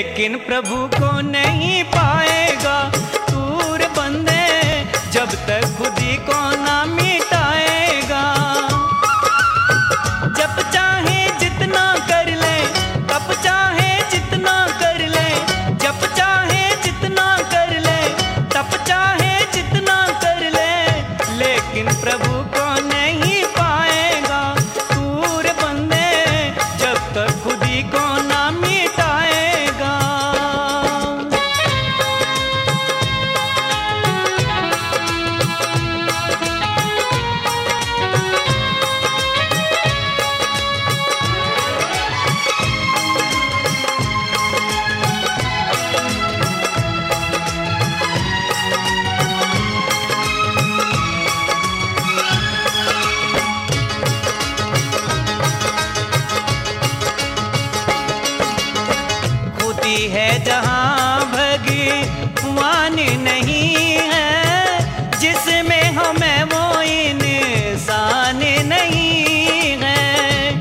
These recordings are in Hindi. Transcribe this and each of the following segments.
लेकिन प्रभु को नहीं पाएगा। दूर बंदे, जब तक खुदी को ना मिटाएगा। जप चाहे जितना कर ले तप चाहे जितना कर ले जप चाहे जितना कर ले तप चाहे जितना कर ले। लेकिन प्रभु को नहीं भगवान नहीं है। जिसमें हमें वो इंसान नहीं है।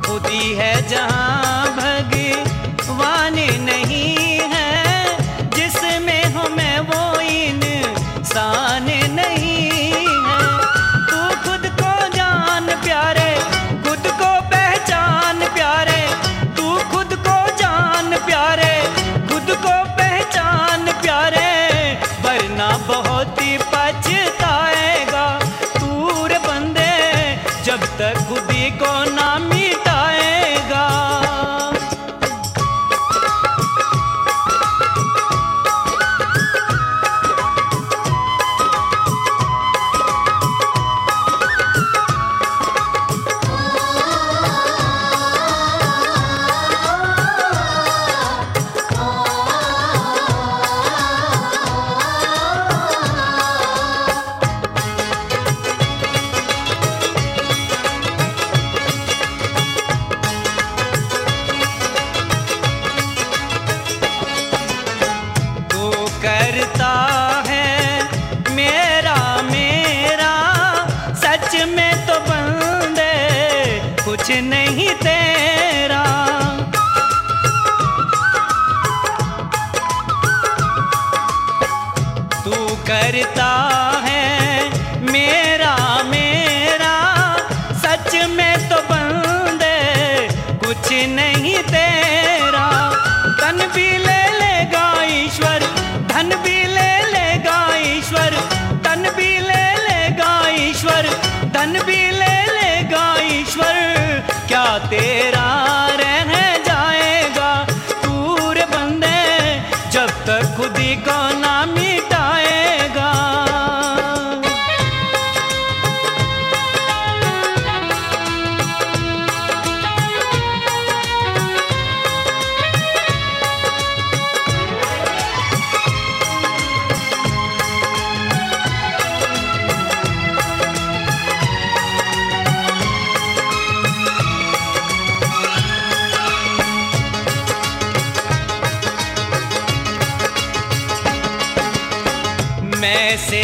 खुदी है को ना करता है। मेरा मेरा सच में तो बंदे कुछ नहीं तेरा। तू करता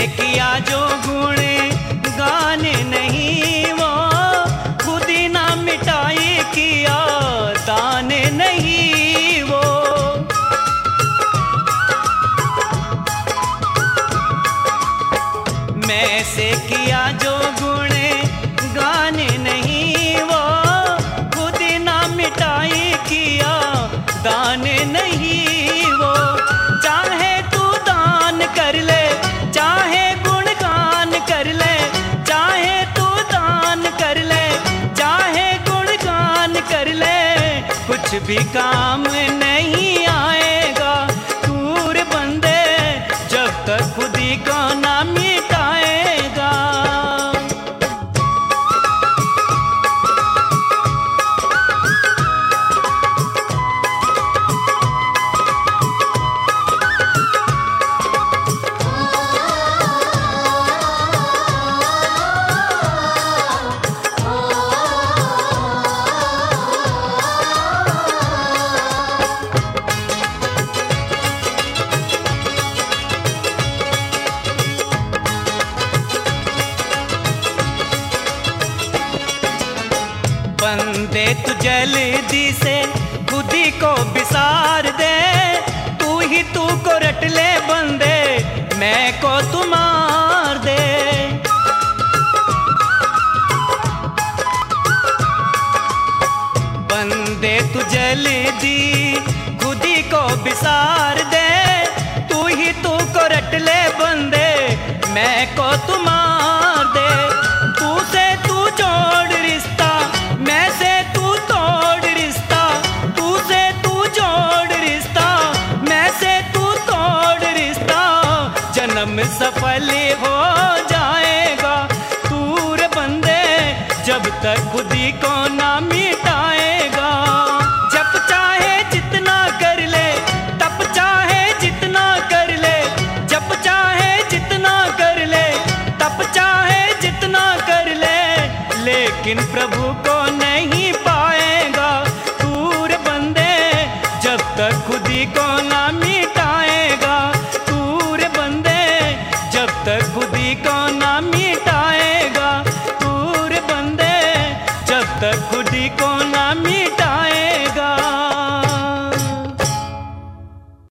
किया जो गुण, गान नहीं वो। खुद ना मिटाई किया दान नहीं वो। मैं से किया जो कुछ भी काम नहीं तू जल्दी से खुदी को बिसार दे। तू ही तू को रट बंदे, मैं को तू मार दे। बंदे तू जल्दी खुदी को बिसार दे। तू ही तू को रट बंदे, मैं को तू तक खुदी को ना मिटाएगा। जब चाहे जितना कर ले, तब चाहे जितना कर ले। जब चाहे जितना कर ले, तब चाहे जितना कर ले। लेकिन प्रभु को